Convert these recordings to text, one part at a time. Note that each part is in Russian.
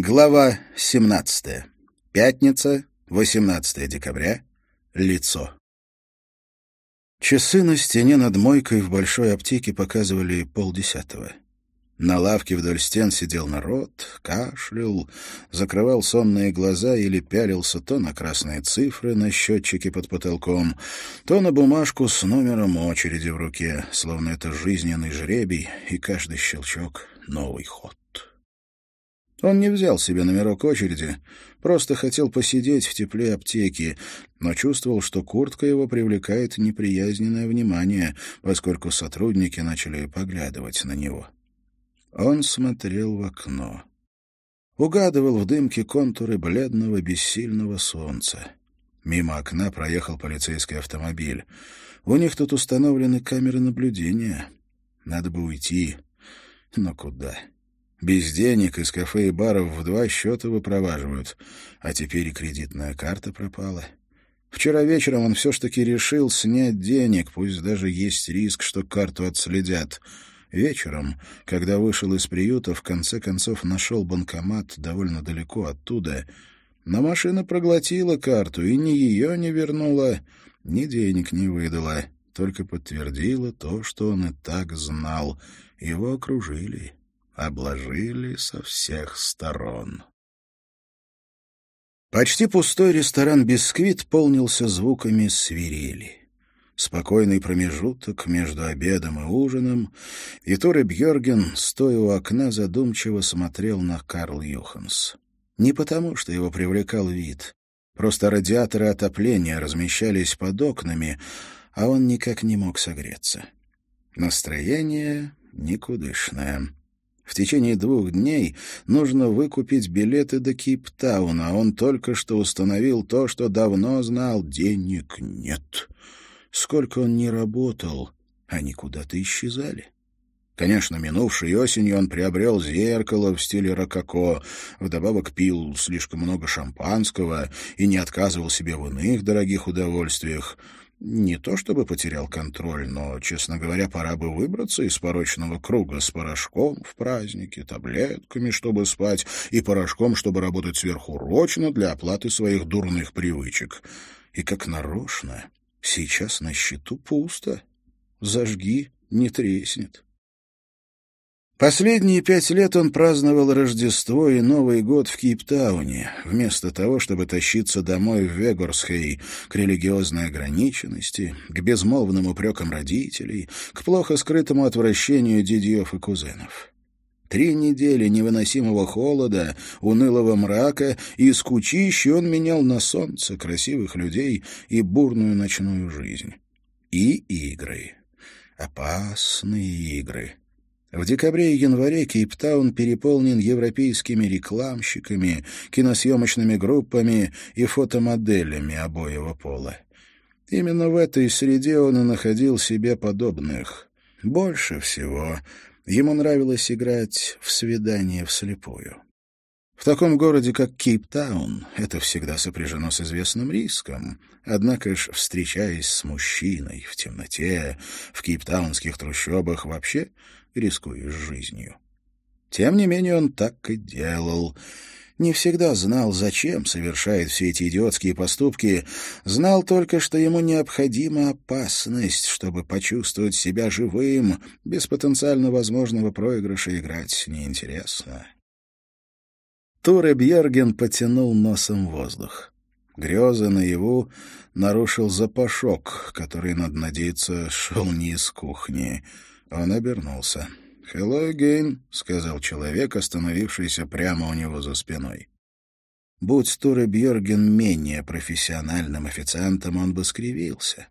Глава 17. Пятница, 18 декабря. Лицо. Часы на стене над мойкой в большой аптеке показывали полдесятого. На лавке вдоль стен сидел народ, кашлял, закрывал сонные глаза или пялился то на красные цифры на счетчике под потолком, то на бумажку с номером очереди в руке, словно это жизненный жребий, и каждый щелчок — новый ход. Он не взял себе номерок очереди, просто хотел посидеть в тепле аптеки, но чувствовал, что куртка его привлекает неприязненное внимание, поскольку сотрудники начали поглядывать на него. Он смотрел в окно. Угадывал в дымке контуры бледного бессильного солнца. Мимо окна проехал полицейский автомобиль. У них тут установлены камеры наблюдения. Надо бы уйти. Но куда? — без денег из кафе и баров в два счета выпроваживают, а теперь и кредитная карта пропала. Вчера вечером он все ж таки решил снять денег, пусть даже есть риск, что карту отследят. Вечером, когда вышел из приюта, в конце концов нашел банкомат довольно далеко оттуда. Но машина проглотила карту и ни ее не вернула, ни денег не выдала, только подтвердила то, что он и так знал. Его окружили обложили со всех сторон. Почти пустой ресторан «Бисквит» полнился звуками свирели. Спокойный промежуток между обедом и ужином, и Торе Бьерген, стоя у окна, задумчиво смотрел на Карл Юханс. Не потому, что его привлекал вид. Просто радиаторы отопления размещались под окнами, а он никак не мог согреться. Настроение никудышное. В течение двух дней нужно выкупить билеты до Кейптауна. Он только что установил то, что давно знал. Денег нет. Сколько он не работал, они куда-то исчезали. Конечно, минувшей осенью он приобрел зеркало в стиле рококо, вдобавок пил слишком много шампанского и не отказывал себе в иных дорогих удовольствиях. Не то чтобы потерял контроль, но, честно говоря, пора бы выбраться из порочного круга с порошком в празднике, таблетками, чтобы спать, и порошком, чтобы работать сверхурочно для оплаты своих дурных привычек. И как нарочно, сейчас на счету пусто. Зажги, не треснет. Последние пять лет он праздновал Рождество и Новый год в Кейптауне, вместо того, чтобы тащиться домой в Вегорсхей к религиозной ограниченности, к безмолвным упрекам родителей, к плохо скрытому отвращению дядьев и кузенов. Три недели невыносимого холода, унылого мрака и скучищи он менял на солнце красивых людей и бурную ночную жизнь. И игры. Опасные игры. В декабре и январе Кейптаун переполнен европейскими рекламщиками, киносъемочными группами и фотомоделями обоего пола. Именно в этой среде он и находил себе подобных. Больше всего ему нравилось играть в свидание вслепую. В таком городе, как Кейптаун, это всегда сопряжено с известным риском. Однако ж, встречаясь с мужчиной в темноте, в кейптаунских трущобах вообще рискуешь жизнью. Тем не менее он так и делал. Не всегда знал, зачем совершает все эти идиотские поступки, знал только, что ему необходима опасность, чтобы почувствовать себя живым, без потенциально возможного проигрыша играть неинтересно. Туре Бьерген потянул носом воздух. Грезы наяву нарушил запашок, который, надо надеяться, шел не из кухни — он обернулся. «Hello again», — сказал человек, остановившийся прямо у него за спиной. Будь Туре Бьерген менее профессиональным официантом, он бы скривился.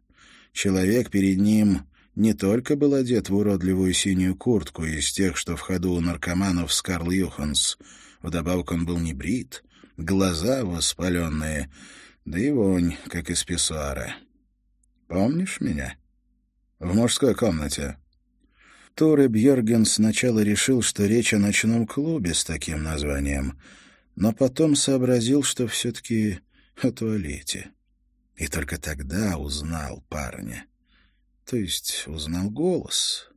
Человек перед ним не только был одет в уродливую синюю куртку из тех, что в ходу у наркоманов с Карл Юханс. Вдобавок он был не брит, глаза воспаленные, да и вонь, как из писсуара. «Помнишь меня?» «В мужской комнате», Торе Бьерген сначала решил, что речь о ночном клубе с таким названием, но потом сообразил, что все-таки о туалете. И только тогда узнал парня. То есть узнал голос.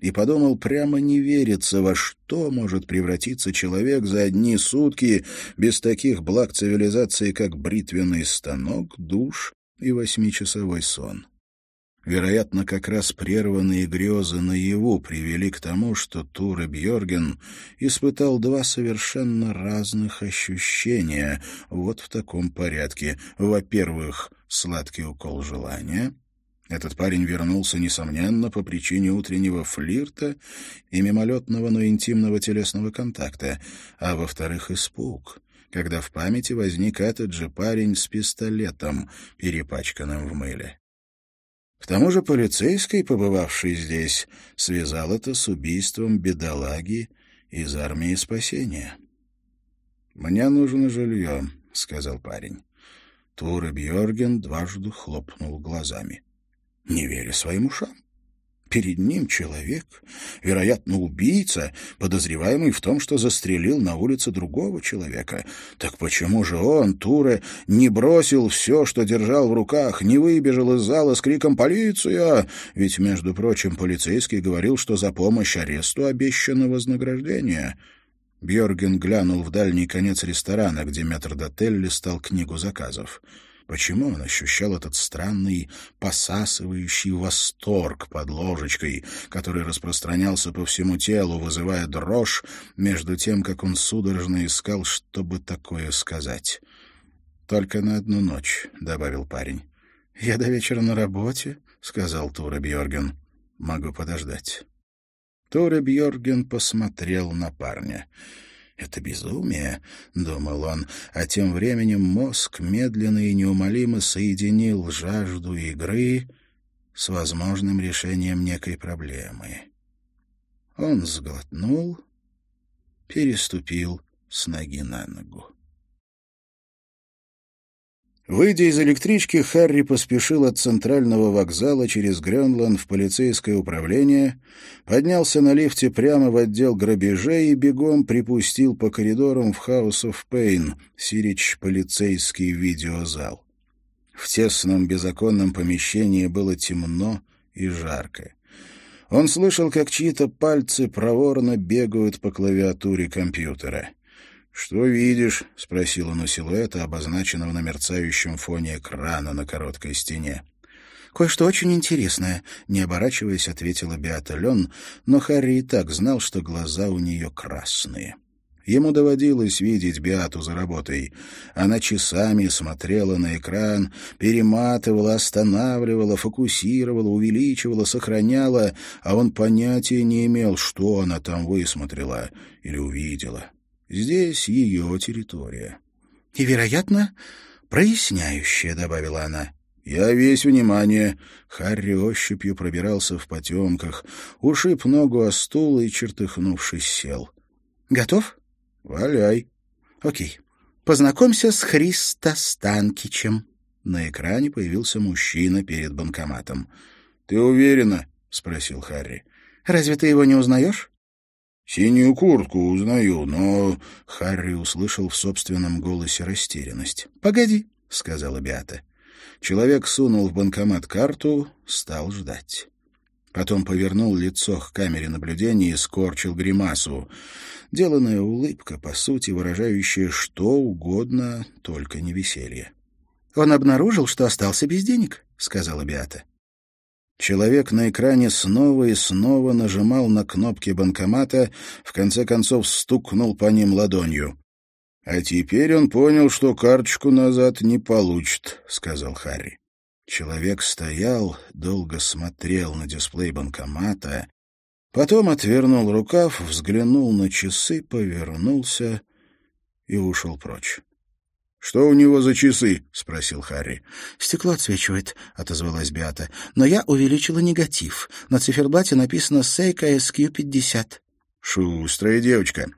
и подумал, прямо не верится, во что может превратиться человек за одни сутки без таких благ цивилизации, как бритвенный станок, душ и восьмичасовой сон. Вероятно, как раз прерванные грезы наяву привели к тому, что Туре Бьорген испытал два совершенно разных ощущения вот в таком порядке. Во-первых, сладкий укол желания — этот парень вернулся, несомненно, по причине утреннего флирта и мимолетного, но интимного телесного контакта, а во-вторых, испуг, когда в памяти возник этот же парень с пистолетом, перепачканным в мыле. К тому же полицейский, побывавший здесь, связал это с убийством бедолаги из армии спасения. «Мне нужно жилье», — сказал парень. Туре Бьорген дважды хлопнул глазами не веря своим ушам. Перед ним человек, вероятно, убийца, подозреваемый в том, что застрелил на улице другого человека. Так почему же он, Туре, не бросил все, что держал в руках, не выбежал из зала с криком «Полиция!» Ведь, между прочим, полицейский говорил, что за помощь аресту обещано вознаграждение. Бьорген глянул в дальний конец ресторана, где метрдотель листал книгу заказов. Почему он ощущал этот странный, посасывающий восторг под ложечкой, который распространялся по всему телу, вызывая дрожь, между тем, как он судорожно искал, чтобы такое сказать? «Только на одну ночь», — добавил парень. «Я до вечера на работе», — сказал Тура Бьорген. «Могу подождать». Тура Бьорген посмотрел на парня. «Это безумие», — думал он, а тем временем мозг медленно и неумолимо соединил жажду игры с возможным решением некой проблемы. Он сглотнул, переступил с ноги на ногу. Выйдя из электрички, Харри поспешил от центрального вокзала через Гренланд в полицейское управление, поднялся на лифте прямо в отдел грабежей и бегом припустил по коридорам в House of Pain, Сирич полицейский видеозал. В тесном беззаконном помещении было темно и жарко. Он слышал, как чьи-то пальцы проворно бегают по клавиатуре компьютера. «Что видишь?» — спросил он у силуэта, обозначенного на мерцающем фоне экрана на короткой стене. «Кое-что очень интересное», — не оборачиваясь, ответила Беата Лен, но Харри и так знал, что глаза у нее красные. Ему доводилось видеть Беату за работой. Она часами смотрела на экран, перематывала, останавливала, фокусировала, увеличивала, сохраняла, а он понятия не имел, что она там высмотрела или увидела. Здесь ее территория. — И, вероятно, проясняющая, — добавила она. «Я весь внимание». Харри ощупью пробирался в потемках, ушиб ногу о стул и, чертыхнувшись, сел. «Готов?» «Валяй». «Окей. Познакомься с Христа Станкичем». На экране появился мужчина перед банкоматом. «Ты уверена?» — спросил Харри. «Разве ты его не узнаешь?» «Синюю куртку узнаю, но...» Харри услышал в собственном голосе растерянность. «Погоди», — сказала Беата. Человек сунул в банкомат карту, стал ждать. Потом повернул лицо к камере наблюдения и скорчил гримасу. Деланная улыбка, по сути, выражающая что угодно, только не веселье. «Он обнаружил, что остался без денег», — сказала Беата. Человек на экране снова и снова нажимал на кнопки банкомата, в конце концов стукнул по ним ладонью. «А теперь он понял, что карточку назад не получит», — сказал Харри. Человек стоял, долго смотрел на дисплей банкомата, потом отвернул рукав, взглянул на часы, повернулся и ушел прочь. «Что у него за часы?» — спросил Харри. «Стекло отсвечивает», — отозвалась Беата. «Но я увеличила негатив. На циферблате написано «Сейка SQ50». «Шустрая девочка.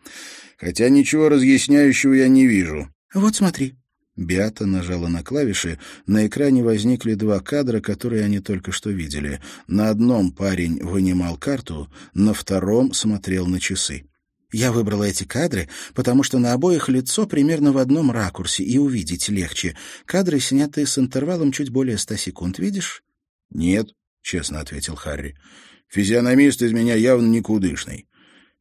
Хотя ничего разъясняющего я не вижу». «Вот смотри». Беата нажала на клавиши. На экране возникли два кадра, которые они только что видели. На одном парень вынимал карту, на втором смотрел на часы. Я выбрала эти кадры, потому что на обоих лицо примерно в одном ракурсе, и увидеть легче. Кадры сняты с интервалом чуть более ста секунд, видишь? — Нет, — честно ответил Харри. Физиономист из меня явно никудышный.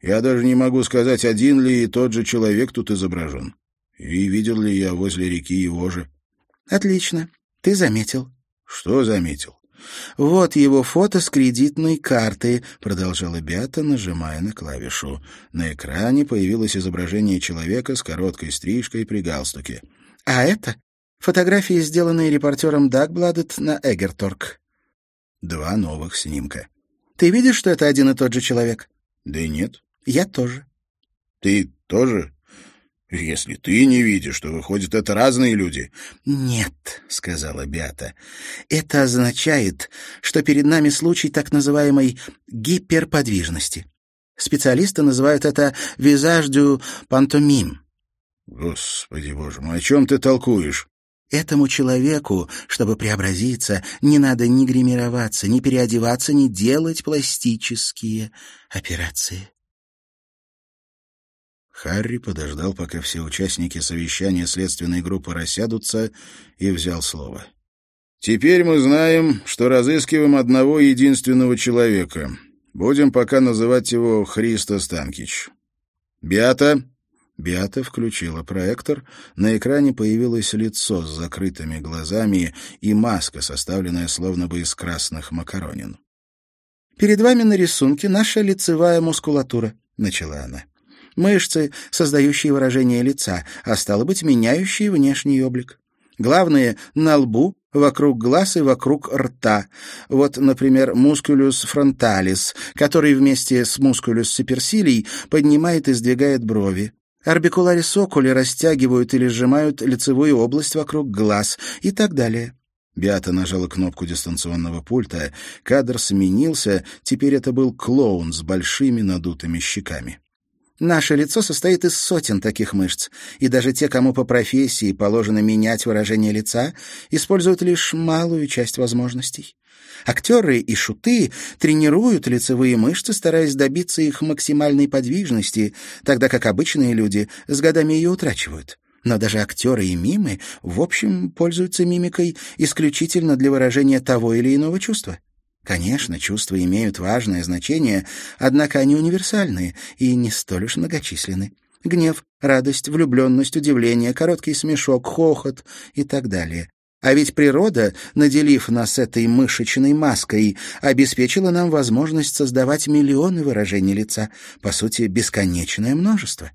Я даже не могу сказать, один ли и тот же человек тут изображен. И видел ли я возле реки его же. — Отлично. Ты заметил. — Что заметил? «Вот его фото с кредитной карты», — продолжала Беата, нажимая на клавишу. На экране появилось изображение человека с короткой стрижкой при галстуке. «А это фотографии, сделанные репортером Дагбладет на Эгерторг». Два новых снимка. «Ты видишь, что это один и тот же человек?» «Да нет». «Я тоже». «Ты тоже?» «Если ты не видишь, то, выходит, это разные люди». «Нет», — сказала Беата. «Это означает, что перед нами случай так называемой гиперподвижности. Специалисты называют это «визаж дю пантомим». «Господи боже мой, о чем ты толкуешь?» Этому человеку, чтобы преобразиться, не надо ни гримироваться, ни переодеваться, ни делать пластические операции. Харри подождал, пока все участники совещания следственной группы рассядутся, и взял слово. «Теперь мы знаем, что разыскиваем одного единственного человека. Будем пока называть его Христо Станкич. Биата?» Биата включила проектор. На экране появилось лицо с закрытыми глазами и маска, составленная словно бы из красных макаронин. «Перед вами на рисунке наша лицевая мускулатура», — начала она мышцы, создающие выражение лица, а стало быть, меняющие внешний облик. Главные — на лбу, вокруг глаз и вокруг рта. Вот, например, мускулюс фронталис, который вместе с мускулюс суперсилий поднимает и сдвигает брови. Орбикуларис окули растягивают или сжимают лицевую область вокруг глаз и так далее. Биата нажала кнопку дистанционного пульта. Кадр сменился, теперь это был клоун с большими надутыми щеками. Наше лицо состоит из сотен таких мышц, и даже те, кому по профессии положено менять выражение лица, используют лишь малую часть возможностей. Актеры и шуты тренируют лицевые мышцы, стараясь добиться их максимальной подвижности, тогда как обычные люди с годами ее утрачивают. Но даже актеры и мимы, в общем, пользуются мимикой исключительно для выражения того или иного чувства. Конечно, чувства имеют важное значение, однако они универсальные и не столь уж многочисленны. Гнев, радость, влюбленность, удивление, короткий смешок, хохот и так далее. А ведь природа, наделив нас этой мышечной маской, обеспечила нам возможность создавать миллионы выражений лица, по сути, бесконечное множество.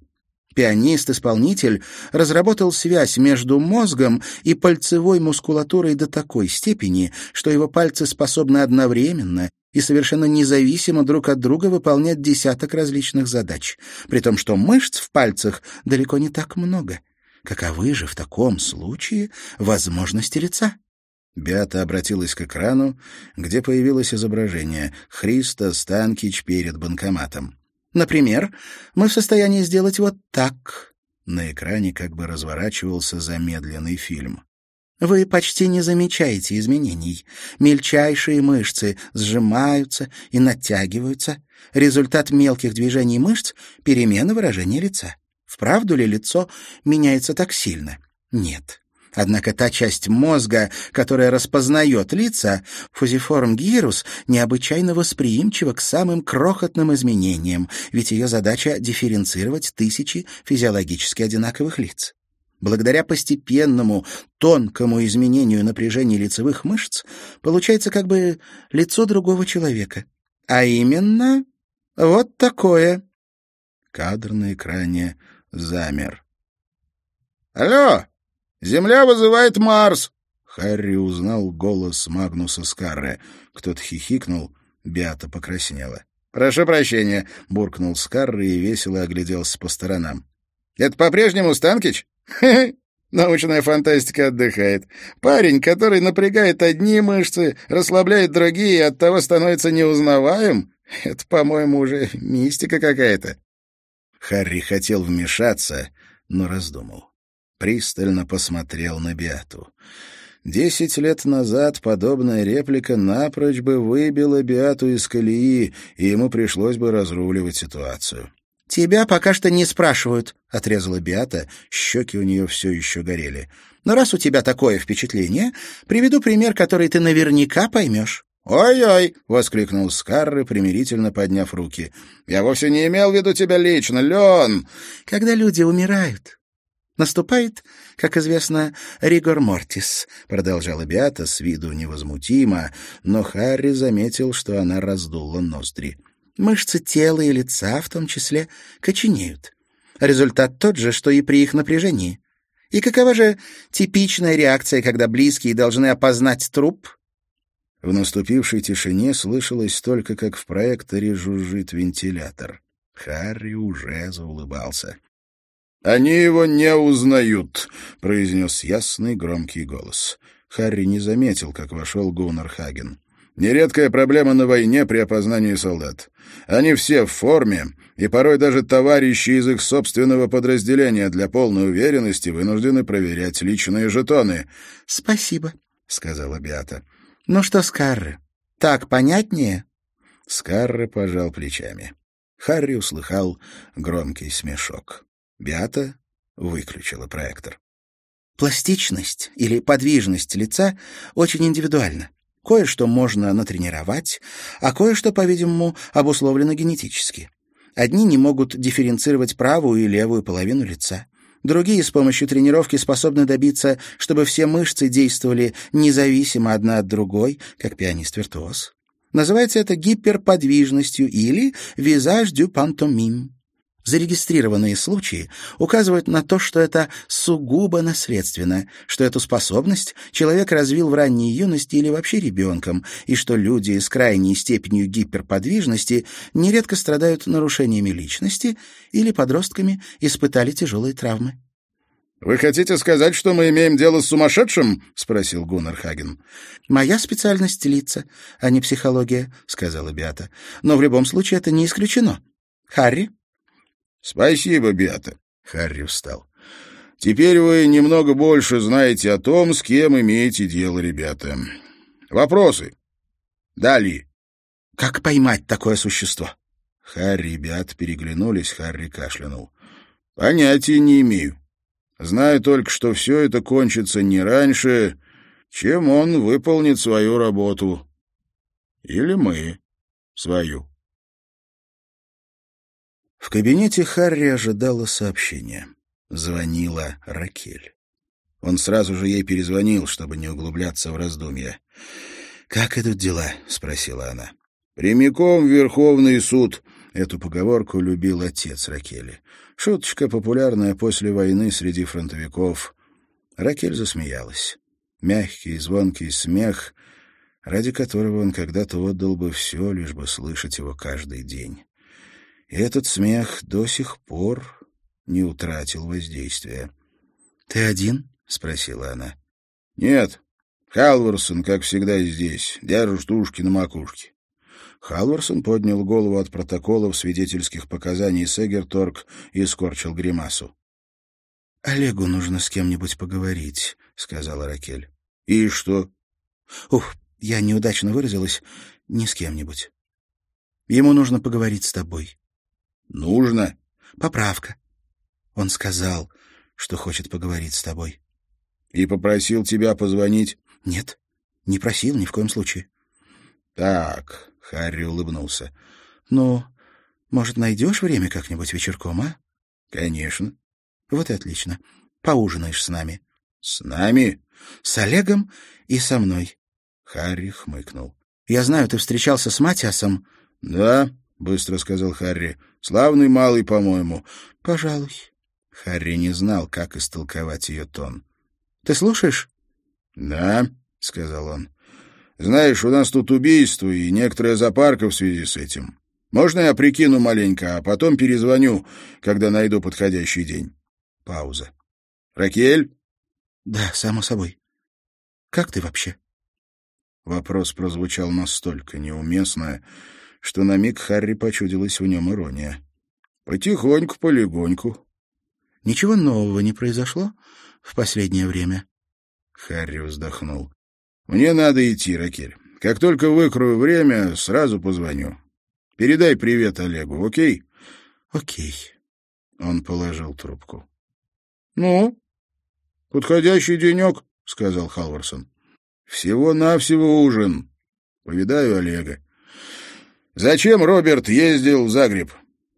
Пианист-исполнитель разработал связь между мозгом и пальцевой мускулатурой до такой степени, что его пальцы способны одновременно и совершенно независимо друг от друга выполнять десяток различных задач, при том, что мышц в пальцах далеко не так много. Каковы же в таком случае возможности лица? Беата обратилась к экрану, где появилось изображение Христа Станкич перед банкоматом. Например, мы в состоянии сделать вот так. На экране как бы разворачивался замедленный фильм. Вы почти не замечаете изменений. Мельчайшие мышцы сжимаются и натягиваются. Результат мелких движений мышц — перемена выражения лица. Вправду ли лицо меняется так сильно? Нет. Однако та часть мозга, которая распознает лица, фузиформ гирус, необычайно восприимчива к самым крохотным изменениям, ведь ее задача — дифференцировать тысячи физиологически одинаковых лиц. Благодаря постепенному, тонкому изменению напряжения лицевых мышц получается как бы лицо другого человека. А именно вот такое. Кадр на экране замер. «Алло!» «Земля вызывает Марс!» Харри узнал голос Магнуса Скарре. Кто-то хихикнул, Беата покраснела. «Прошу прощения», — буркнул Скарре и весело огляделся по сторонам. «Это по-прежнему Станкич?» Научная фантастика отдыхает. Парень, который напрягает одни мышцы, расслабляет другие и оттого становится неузнаваем, это, по-моему, уже мистика какая-то. Харри хотел вмешаться, но раздумал пристально посмотрел на Биату. Десять лет назад подобная реплика напрочь бы выбила Биату из колеи, и ему пришлось бы разруливать ситуацию. «Тебя пока что не спрашивают», — отрезала Биата, щеки у нее все еще горели. «Но раз у тебя такое впечатление, приведу пример, который ты наверняка поймешь. «Ой-ой!» — воскликнул Скарры, примирительно подняв руки. «Я вовсе не имел в виду тебя лично, Лен!» «Когда люди умирают, наступает, как известно, ригор мортис», — продолжала Биата с виду невозмутимо, но Харри заметил, что она раздула ноздри. «Мышцы тела и лица, в том числе, коченеют. Результат тот же, что и при их напряжении. И какова же типичная реакция, когда близкие должны опознать труп?» В наступившей тишине слышалось только, как в проекторе жужжит вентилятор. Харри уже заулыбался. «Они его не узнают», — произнес ясный громкий голос. Харри не заметил, как вошел Гуннар Хаген. «Нередкая проблема на войне при опознании солдат. Они все в форме, и порой даже товарищи из их собственного подразделения для полной уверенности вынуждены проверять личные жетоны». «Спасибо», — сказала Биата. «Ну что, Скарры, так понятнее?» Скарры пожал плечами. Харри услыхал громкий смешок. Биата выключила проектор. Пластичность или подвижность лица очень индивидуальна. Кое-что можно натренировать, а кое-что, по-видимому, обусловлено генетически. Одни не могут дифференцировать правую и левую половину лица. Другие с помощью тренировки способны добиться, чтобы все мышцы действовали независимо одна от другой, как пианист-виртуоз. Называется это гиперподвижностью или визаж дю пантомим. Зарегистрированные случаи указывают на то, что это сугубо наследственно, что эту способность человек развил в ранней юности или вообще ребенком, и что люди с крайней степенью гиперподвижности нередко страдают нарушениями личности или подростками испытали тяжелые травмы. «Вы хотите сказать, что мы имеем дело с сумасшедшим?» — спросил Гуннар Хаген. «Моя специальность — лица, а не психология», — сказала Биата. «Но в любом случае это не исключено. Харри?» «Спасибо, Бета». Харри встал. «Теперь вы немного больше знаете о том, с кем имеете дело, ребята. Вопросы? Далее». «Как поймать такое существо?» Харри и Беат переглянулись, Харри кашлянул. «Понятия не имею. Знаю только, что все это кончится не раньше, чем он выполнит свою работу. Или мы свою». В кабинете Харри ожидала сообщения. Звонила Ракель. Он сразу же ей перезвонил, чтобы не углубляться в раздумья. «Как идут дела?» — спросила она. «Прямиком в Верховный суд». Эту поговорку любил отец Ракели. Шуточка, популярная после войны среди фронтовиков. Ракель засмеялась. Мягкий, звонкий смех, ради которого он когда-то отдал бы все, лишь бы слышать его каждый день. И этот смех до сих пор не утратил воздействия. — Ты один? — спросила она. — Нет. Халварсон, как всегда, здесь. Держу штушки на макушке. Халварсон поднял голову от протоколов свидетельских показаний Сегерторг и скорчил гримасу. — Олегу нужно с кем-нибудь поговорить, — сказала Ракель. — И что? — Ух, я неудачно выразилась. Не с кем-нибудь. Ему нужно поговорить с тобой. Нужно. Поправка. Он сказал, что хочет поговорить с тобой. И попросил тебя позвонить? Нет, не просил ни в коем случае. Так, Харри улыбнулся. Ну, может, найдешь время как-нибудь вечерком, а? Конечно. Вот и отлично. Поужинаешь с нами. С нами? С Олегом и со мной. Харри хмыкнул. Я знаю, ты встречался с Матиасом. Да, — быстро сказал Харри. «Славный малый, по-моему». «Пожалуй». Харри не знал, как истолковать ее тон. «Ты слушаешь?» «Да», — сказал он. «Знаешь, у нас тут убийство и некоторая запарка в связи с этим. Можно я прикину маленько, а потом перезвоню, когда найду подходящий день?» Пауза. «Ракель?» «Да, само собой. Как ты вообще?» Вопрос прозвучал настолько неуместно, что на миг Харри почудилась в нем ирония. «Потихоньку, полегоньку». «Ничего нового не произошло в последнее время?» Харри вздохнул. «Мне надо идти, Ракель. Как только выкрою время, сразу позвоню. Передай привет Олегу, окей?» «Окей». Он положил трубку. «Ну, подходящий денек», — сказал Халварсон. «Всего-навсего ужин. Повидаю Олега. Зачем Роберт ездил в Загреб?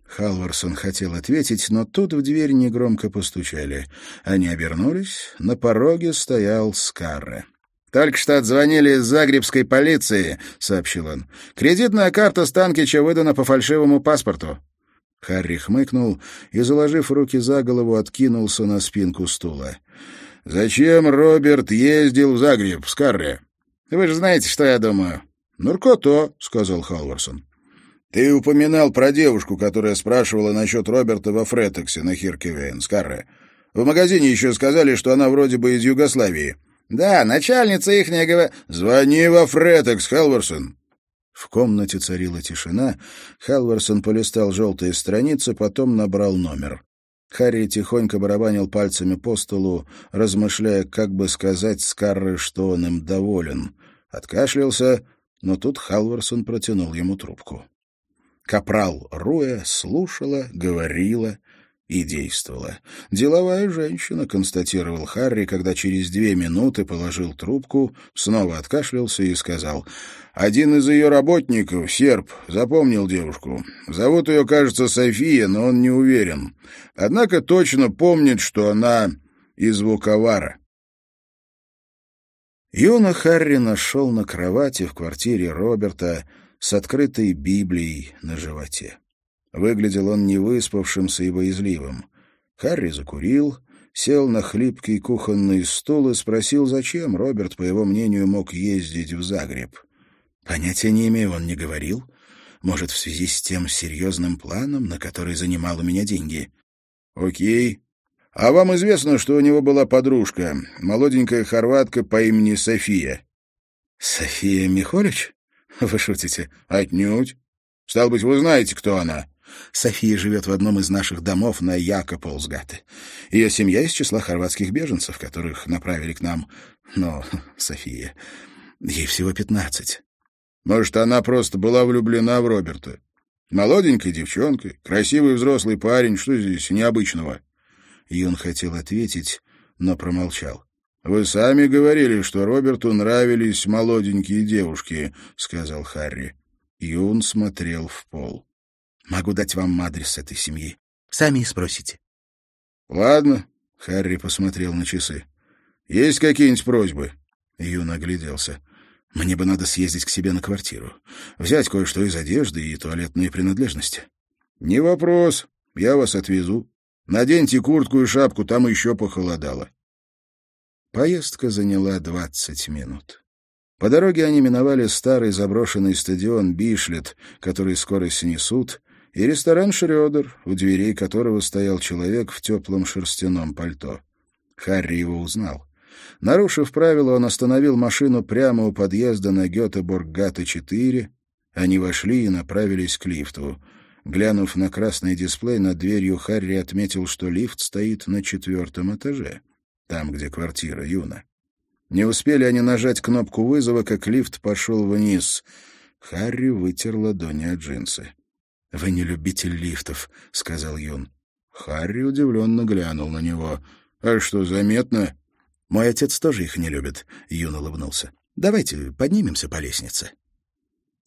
Халварсон хотел ответить, но тут в дверь негромко постучали. Они обернулись. На пороге стоял Скарре. «Только что отзвонили из загребской полиции», — сообщил он. «Кредитная карта Станкича выдана по фальшивому паспорту». Харри хмыкнул и, заложив руки за голову, откинулся на спинку стула. «Зачем Роберт ездил в Загреб, Скарре?» «Вы же знаете, что я думаю». «Наркото», — сказал Халварсон. «Ты упоминал про девушку, которая спрашивала насчет Роберта во Фретексе на Хиркевейн, Скарре. В магазине еще сказали, что она вроде бы из Югославии». «Да, начальница ихнего...» «Звони во Фретекс, Халварсон». В комнате царила тишина. Халварсон полистал желтые страницы, потом набрал номер. Харри тихонько барабанил пальцами по столу, размышляя, как бы сказать Скарре, что он им доволен. Откашлялся, но тут Халварсон протянул ему трубку. Капрал Руя слушала, говорила и действовала. «Деловая женщина», — констатировал Харри, когда через две минуты положил трубку, снова откашлялся и сказал, «Один из ее работников, серб, запомнил девушку. Зовут ее, кажется, София, но он не уверен. Однако точно помнит, что она из Вуковара». Юна Харри нашел на кровати в квартире Роберта с открытой Библией на животе. Выглядел он невыспавшимся и боязливым. Харри закурил, сел на хлипкий кухонный стул и спросил, зачем Роберт, по его мнению, мог ездить в Загреб. Понятия не имею, он не говорил. Может, в связи с тем серьезным планом, на который занимал у меня деньги. Окей. А вам известно, что у него была подружка, молоденькая хорватка по имени София? София Михолич? Вы шутите? Отнюдь. Стал быть, вы знаете, кто она? София живет в одном из наших домов на Якополсгате. Ее семья из числа хорватских беженцев, которых направили к нам. Но София... Ей всего пятнадцать. Может, она просто была влюблена в Роберта? Молоденькая девчонка, красивый взрослый парень, что здесь необычного? Юн хотел ответить, но промолчал. «Вы сами говорили, что Роберту нравились молоденькие девушки», — сказал Харри. Юн смотрел в пол. Могу дать вам адрес этой семьи. Сами и спросите. — Ладно, — Харри посмотрел на часы. — Есть какие-нибудь просьбы? Юн огляделся. — Мне бы надо съездить к себе на квартиру. Взять кое-что из одежды и туалетные принадлежности. — Не вопрос. Я вас отвезу. Наденьте куртку и шапку, там еще похолодало. Поездка заняла двадцать минут. По дороге они миновали старый заброшенный стадион Бишлет, который скоро снесут, и ресторан «Шрёдер», у дверей которого стоял человек в теплом шерстяном пальто. Харри его узнал. Нарушив правила, он остановил машину прямо у подъезда на Гетеборг-Гата-4. Они вошли и направились к лифту. Глянув на красный дисплей над дверью, Харри отметил, что лифт стоит на четвертом этаже, там, где квартира Юна. Не успели они нажать кнопку вызова, как лифт пошел вниз. Харри вытер ладони от джинсы. — Вы не любитель лифтов, — сказал Юн. Харри удивленно глянул на него. — А что, заметно? — Мой отец тоже их не любит, — Юн улыбнулся. — Давайте поднимемся по лестнице.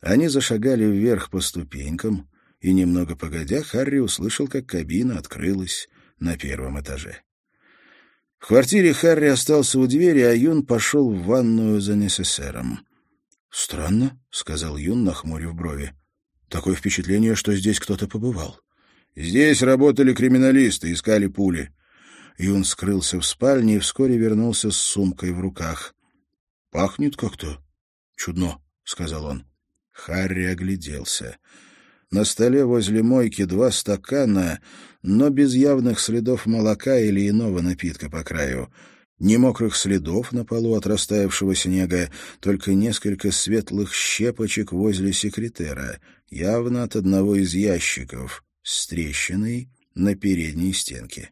Они зашагали вверх по ступенькам, и немного погодя Харри услышал, как кабина открылась на первом этаже. В квартире Харри остался у двери, а Юн пошел в ванную за несесером. — Странно, — сказал Юн, нахмурив брови. Такое впечатление, что здесь кто-то побывал. Здесь работали криминалисты, искали пули. Юн скрылся в спальне и вскоре вернулся с сумкой в руках. — Пахнет как-то чудно, — сказал он. Харри огляделся. На столе возле мойки два стакана, но без явных следов молока или иного напитка по краю. Ни мокрых следов на полу от растаявшего снега, только несколько светлых щепочек возле секретера, явно от одного из ящиков, с трещиной на передней стенке.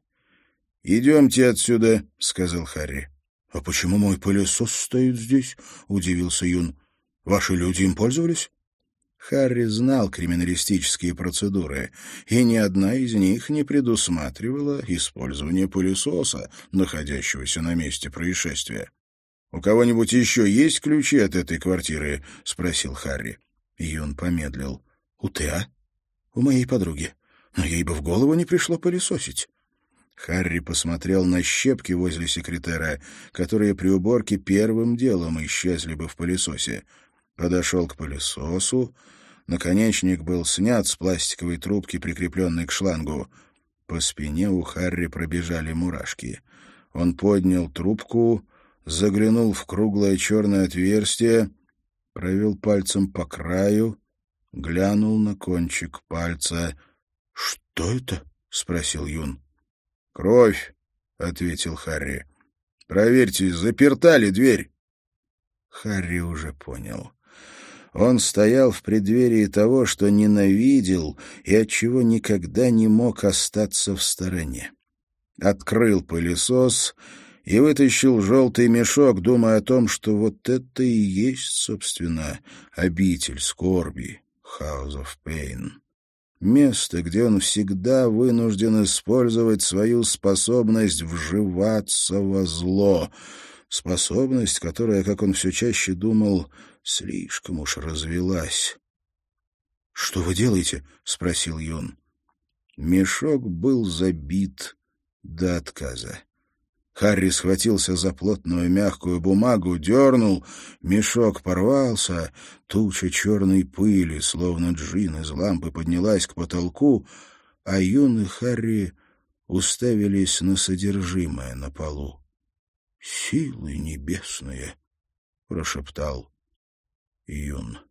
«Идемте отсюда», — сказал Харри. «А почему мой пылесос стоит здесь?» — удивился Юн. «Ваши люди им пользовались?» Харри знал криминалистические процедуры, и ни одна из них не предусматривала использование пылесоса, находящегося на месте происшествия. «У кого-нибудь еще есть ключи от этой квартиры?» — спросил Харри. Юн помедлил. «У Теа? У моей подруги. Но ей бы в голову не пришло пылесосить». Харри посмотрел на щепки возле секретаря, которые при уборке первым делом исчезли бы в пылесосе. Подошел к пылесосу. Наконечник был снят с пластиковой трубки, прикрепленной к шлангу. По спине у Харри пробежали мурашки. Он поднял трубку, заглянул в круглое черное отверстие, провел пальцем по краю, глянул на кончик пальца. «Что это?» — спросил Юн. «Кровь», — ответил Харри. «Проверьте, заперта ли дверь?» Харри уже понял. Он стоял в преддверии того, что ненавидел и от чего никогда не мог остаться в стороне. Открыл пылесос и вытащил желтый мешок, думая о том, что вот это и есть, собственно, обитель скорби, House of Pain. Место, где он всегда вынужден использовать свою способность вживаться во зло. Способность, которая, как он все чаще думал, слишком уж развелась. — Что вы делаете? — спросил Юн. Мешок был забит до отказа. Харри схватился за плотную мягкую бумагу, дернул, мешок порвался, туча черной пыли, словно джин из лампы, поднялась к потолку, а Юн и Харри уставились на содержимое на полу. «Силы небесные!» — прошептал Юн.